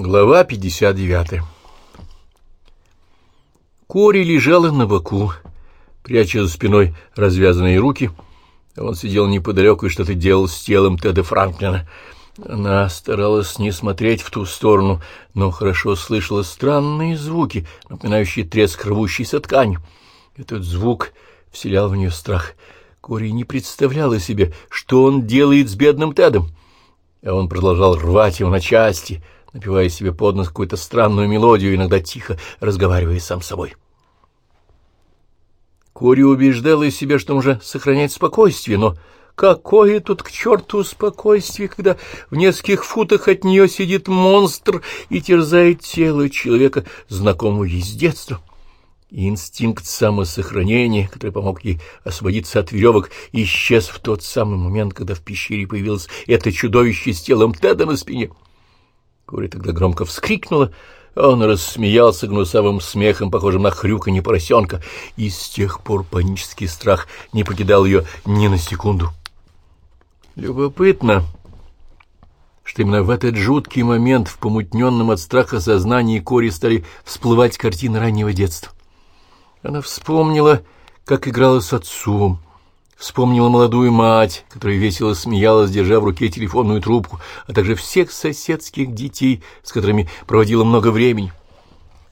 Глава 59 Кори лежала на боку, пряча за спиной развязанные руки. Он сидел неподалеку и что-то делал с телом Теда Франклина. Она старалась не смотреть в ту сторону, но хорошо слышала странные звуки, напоминающие треск рвущейся ткани. Этот звук вселял в нее страх. Кори не представляла себе, что он делает с бедным Тедом. А он продолжал рвать его на части — напевая себе под нос какую-то странную мелодию, иногда тихо разговаривая сам с собой. Кори убеждала себя, что нужно сохранять спокойствие, но какое тут к черту спокойствие, когда в нескольких футах от нее сидит монстр и терзает тело человека, знакомого ей с детства? инстинкт самосохранения, который помог ей освободиться от веревок, исчез в тот самый момент, когда в пещере появилось это чудовище с телом Теда на спине — Кори тогда громко вскрикнула, он рассмеялся гнусавым смехом, похожим на хрюканье поросенка, и с тех пор панический страх не покидал ее ни на секунду. Любопытно, что именно в этот жуткий момент в помутненном от страха сознании Кори стали всплывать картины раннего детства. Она вспомнила, как играла с отцом, Вспомнила молодую мать, которая весело смеялась, держа в руке телефонную трубку, а также всех соседских детей, с которыми проводила много времени.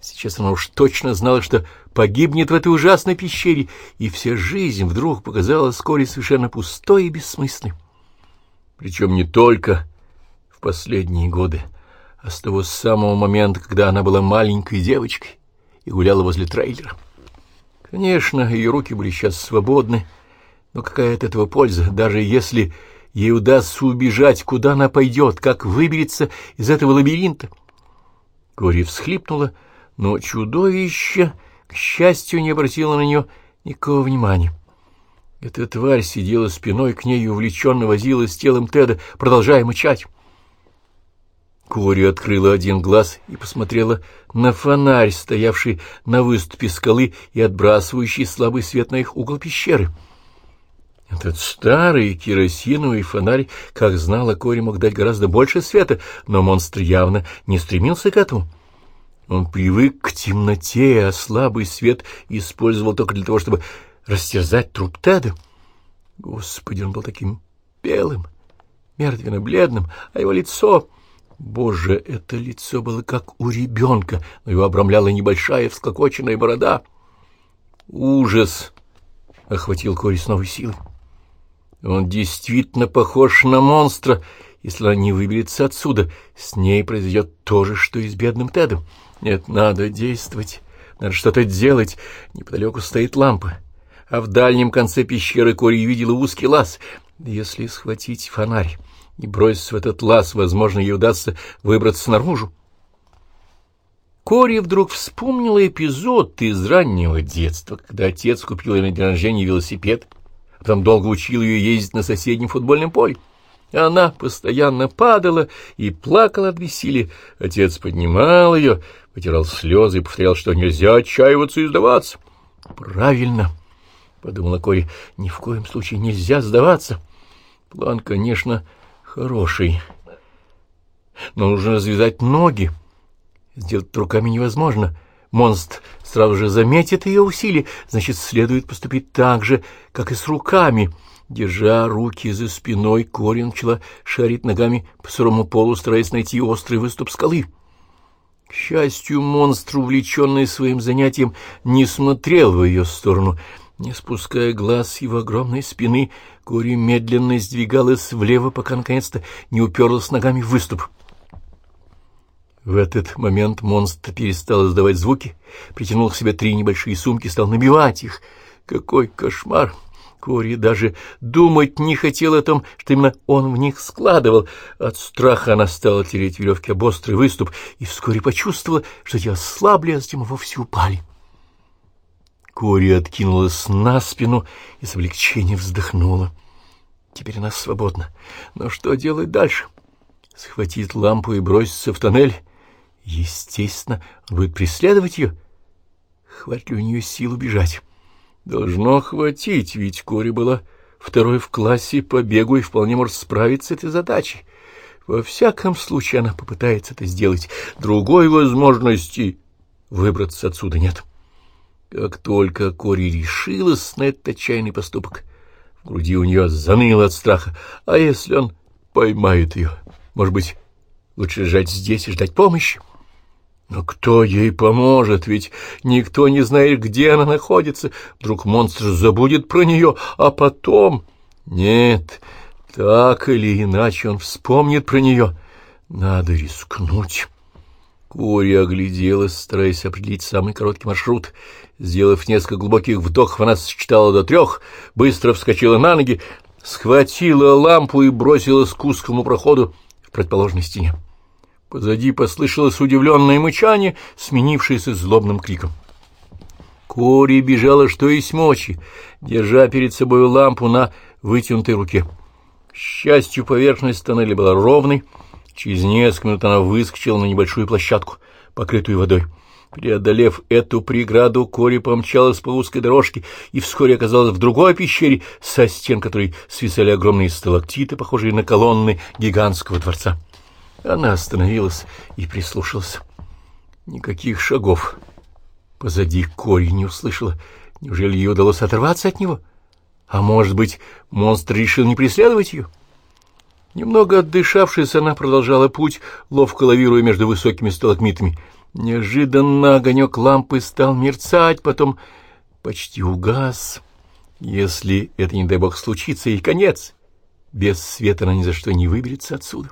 Сейчас она уж точно знала, что погибнет в этой ужасной пещере, и вся жизнь вдруг показалась вскоре совершенно пустой и бессмысленной. Причем не только в последние годы, а с того самого момента, когда она была маленькой девочкой и гуляла возле трейлера. Конечно, ее руки были сейчас свободны, но какая от этого польза, даже если ей удастся убежать, куда она пойдет, как выберется из этого лабиринта? Кори всхлипнула, но чудовище, к счастью, не обратило на нее никакого внимания. Эта тварь сидела спиной к ней и увлеченно возилась с телом Теда, продолжая мычать. Кори открыла один глаз и посмотрела на фонарь, стоявший на выступе скалы и отбрасывающий слабый свет на их угол пещеры — этот старый керосиновый фонарь, как знала Кори, мог дать гораздо больше света, но монстр явно не стремился к этому. Он привык к темноте, а слабый свет использовал только для того, чтобы растерзать труп Теда. Господи, он был таким белым, мертвенно-бледным, а его лицо... Боже, это лицо было как у ребенка, но его обрамляла небольшая всклокоченная борода. Ужас охватил Кори с новой силой. Он действительно похож на монстра. Если она не выберется отсюда, с ней произойдет то же, что и с бедным Тедом. Нет, надо действовать, надо что-то делать. Неподалеку стоит лампа, а в дальнем конце пещеры Кори видела узкий лаз. Если схватить фонарь и броситься в этот лаз, возможно, ей удастся выбраться наружу. Кори вдруг вспомнила эпизод из раннего детства, когда отец купил ей на день рождения велосипед — потом долго учил ее ездить на соседнем футбольном поле. Она постоянно падала и плакала от бессилия. Отец поднимал ее, потирал слезы и повторял, что нельзя отчаиваться и сдаваться. «Правильно», — подумала Кори, — «ни в коем случае нельзя сдаваться. План, конечно, хороший, но нужно развязать ноги. Сделать руками невозможно». Монстр сразу же заметит ее усилия, значит, следует поступить так же, как и с руками. Держа руки за спиной, Кори начала шарить ногами по сырому полу, стараясь найти острый выступ скалы. К счастью, монстр, увлеченный своим занятием, не смотрел в ее сторону. Не спуская глаз с его огромной спины, Кори медленно сдвигалась влево, пока наконец-то не уперлась ногами в выступ. В этот момент монстр перестал издавать звуки, притянул к себе три небольшие сумки, стал набивать их. Какой кошмар! Кори даже думать не хотел о том, что именно он в них складывал. От страха она стала тереть веревки об острый выступ и вскоре почувствовала, что те ослабли, а затем вовсе упали. Кори откинулась на спину и с облегчением вздохнула. Теперь она свободна. Но что делать дальше? Схватить лампу и броситься в тоннель? Естественно, он будет преследовать ее. Хватит ли у нее сил убежать? Должно хватить, ведь Кори была второй в классе по бегу и вполне может справиться с этой задачей. Во всяком случае она попытается это сделать. Другой возможности выбраться отсюда нет. Как только Кори решилась на этот отчаянный поступок, в груди у нее заныло от страха. А если он поймает ее? Может быть, лучше лежать здесь и ждать помощи? Но кто ей поможет? Ведь никто не знает, где она находится. Вдруг монстр забудет про нее, а потом... Нет, так или иначе он вспомнит про нее. Надо рискнуть. Кори огляделась, стараясь определить самый короткий маршрут. Сделав несколько глубоких вдохов, она сочетала до трех, быстро вскочила на ноги, схватила лампу и бросилась к узкому проходу в противоположной стене. Позади послышалось удивленное мычание, сменившееся злобным криком. Кори бежала что есть мочи, держа перед собой лампу на вытянутой руке. К счастью, поверхность тоннеля была ровной. Через несколько минут она выскочила на небольшую площадку, покрытую водой. Преодолев эту преграду, Кори помчалась по узкой дорожке и вскоре оказалась в другой пещере, со стен которой свисали огромные сталактиты, похожие на колонны гигантского дворца. Она остановилась и прислушалась. Никаких шагов. Позади Кори не услышала. Неужели ей удалось оторваться от него? — а может быть, монстр решил не преследовать ее? Немного отдышавшись, она продолжала путь, ловко лавируя между высокими сталагмитами. Неожиданно огонек лампы стал мерцать, потом почти угас. Если это, не дай бог, случится, и конец. Без света она ни за что не выберется отсюда.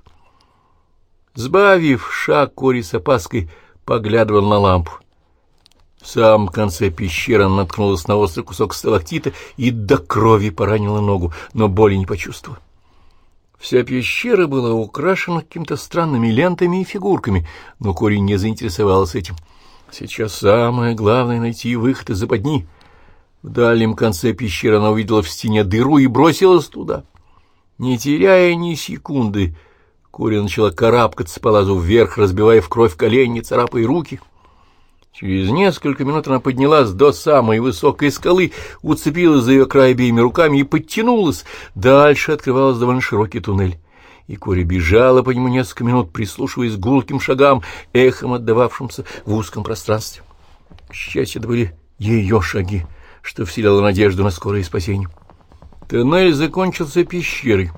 Сбавив шаг, Кори с опаской поглядывал на лампу. В самом конце пещеры она наткнулась на острый кусок сталактита и до крови поранила ногу, но боли не почувствовала. Вся пещера была украшена какими-то странными лентами и фигурками, но Кори не заинтересовался этим. Сейчас самое главное — найти выход из западни. В дальнем конце пещеры она увидела в стене дыру и бросилась туда. Не теряя ни секунды, Кори начала карабкаться по лазу вверх, разбивая в кровь колени, царапая руки — Через несколько минут она поднялась до самой высокой скалы, уцепилась за ее край обеими руками и подтянулась. Дальше открывался довольно широкий туннель. И Кори бежала по нему несколько минут, прислушиваясь к гулким шагам, эхом отдававшимся в узком пространстве. К счастью, это были ее шаги, что вселяло надежду на скорое спасение. Туннель закончился пещерой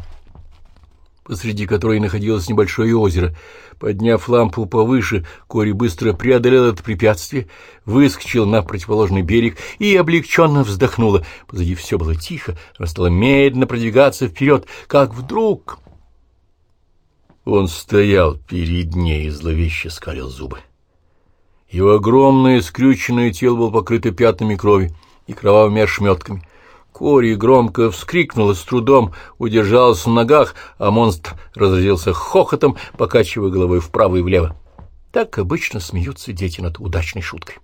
посреди которой находилось небольшое озеро. Подняв лампу повыше, Кори быстро преодолел это препятствие, выскочил на противоположный берег и облегченно вздохнула. Позади все было тихо, она стала медленно продвигаться вперед, как вдруг... Он стоял перед ней и зловеще скалил зубы. Его огромное скрюченное тело было покрыто пятнами крови и кровавыми ошметками — Кори громко вскрикнула, с трудом удержалась на ногах, а монстр разразился хохотом, покачивая головой вправо и влево. Так обычно смеются дети над удачной шуткой.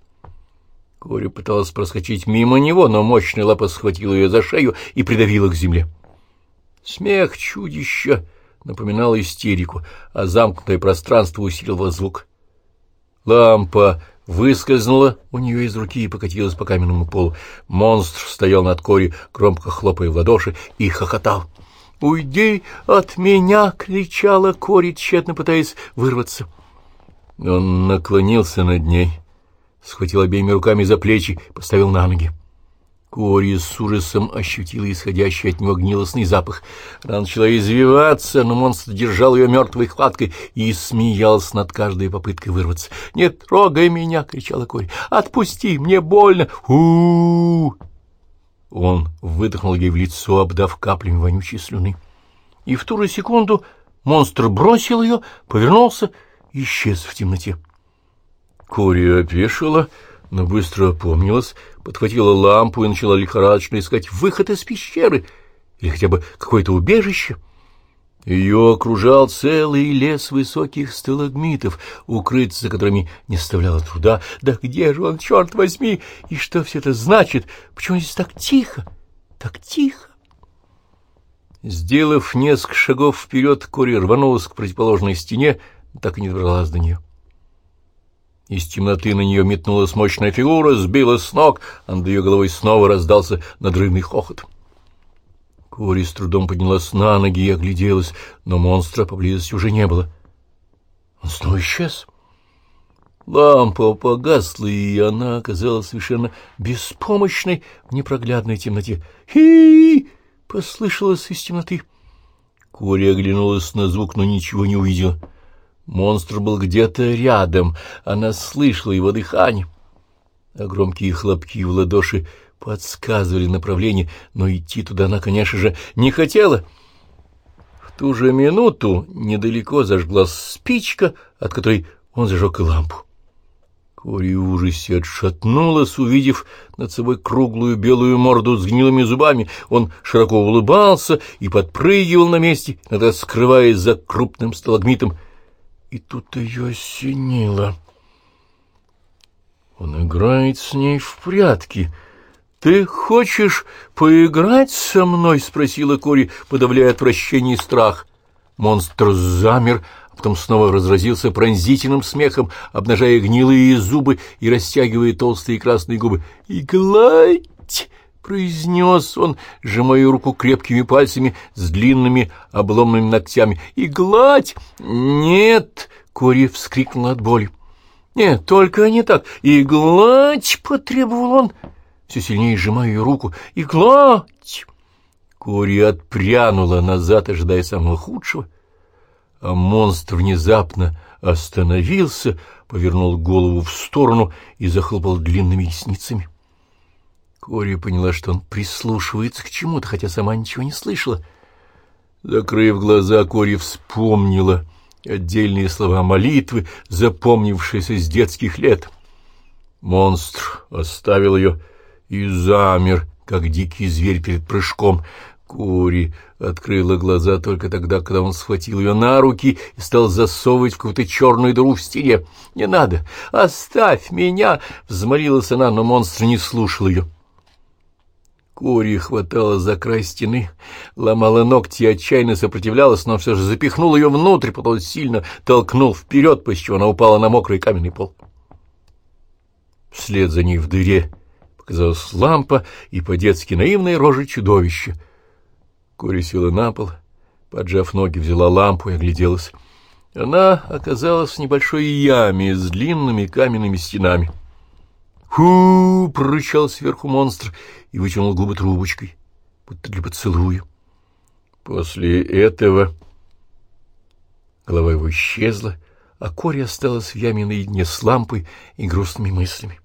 Кори пыталась проскочить мимо него, но мощная лапа схватила ее за шею и придавила к земле. Смех чудища напоминал истерику, а замкнутое пространство усиливало звук. Лампа выскользнула у нее из руки и покатилась по каменному полу. Монстр стоял над Кори, громко хлопая в ладоши, и хохотал. «Уйди от меня!» — кричала Кори, тщетно пытаясь вырваться. Он наклонился над ней, схватил обеими руками за плечи, поставил на ноги. Кори с ужасом ощутила исходящий от него гнилостный запах. Она начала извиваться, но монстр держал ее мертвой хваткой и смеялся над каждой попыткой вырваться. — Не трогай меня! — кричала Кори. — Отпусти! Мне больно! у Он выдохнул ей в лицо, обдав каплями вонючей слюны. И в ту же секунду монстр бросил ее, повернулся и исчез в темноте. Кори опешила, но быстро опомнилась, подхватила лампу и начала лихорадочно искать выход из пещеры или хотя бы какое-то убежище. Ее окружал целый лес высоких сталагмитов, укрыться за которыми не составляло труда. Да где же он, черт возьми? И что все это значит? Почему здесь так тихо? Так тихо? Сделав несколько шагов вперед, Кори рванулась к противоположной стене, так и не добралась до нее. Из темноты на нее метнулась мощная фигура, сбила с ног, а над ее головой снова раздался надрывный хохот. Кори с трудом поднялась на ноги и огляделась, но монстра поблизости уже не было. Он снова исчез. Лампа погасла, и она оказалась совершенно беспомощной в непроглядной темноте. «Хи!» — послышалось из темноты. Кори оглянулась на звук, но ничего не увидела. Монстр был где-то рядом, она слышала его дыхание. А громкие хлопки в ладоши подсказывали направление, но идти туда она, конечно же, не хотела. В ту же минуту недалеко зажглась спичка, от которой он зажег и лампу. Кори в ужасе отшатнулась, увидев над собой круглую белую морду с гнилыми зубами. Он широко улыбался и подпрыгивал на месте, иногда скрываясь за крупным сталагмитом. И тут ее осенило. Он играет с ней в прятки. «Ты хочешь поиграть со мной?» — спросила Кори, подавляя отвращение и страх. Монстр замер, а потом снова разразился пронзительным смехом, обнажая гнилые зубы и растягивая толстые красные губы. «И гладь!» — произнес он, сжимая руку крепкими пальцами с длинными обломными ногтями. «И гладь!» «Нет!» — Кори вскрикнул от боли. «Нет, только не так! И гладь!» — потребовал он, все сильнее сжимая ее руку. «И гладь!» Кори отпрянула назад, ожидая самого худшего, а монстр внезапно остановился, повернул голову в сторону и захлопал длинными ресницами. Кори поняла, что он прислушивается к чему-то, хотя сама ничего не слышала. Закрыв глаза, Кори вспомнила отдельные слова молитвы, запомнившиеся с детских лет. Монстр оставил ее и замер, как дикий зверь перед прыжком. Кори открыла глаза только тогда, когда он схватил ее на руки и стал засовывать в какую-то черную дыру в стене. «Не надо! Оставь меня!» — взмолилась она, но монстр не слушал ее. Кори хватала за край стены, ломала ногти и отчаянно сопротивлялась, но все же запихнул ее внутрь, потом сильно толкнул вперед, после чего она упала на мокрый каменный пол. Вслед за ней в дыре показалась лампа и по-детски наивное рожа чудовища — Кори села на пол, поджав ноги, взяла лампу и огляделась. Она оказалась в небольшой яме с длинными каменными стенами. «Ху!» — прорычал сверху монстр и вытянул губы трубочкой, будто для поцелуя. После этого голова его исчезла, а Кори осталась в яме наедине с лампой и грустными мыслями.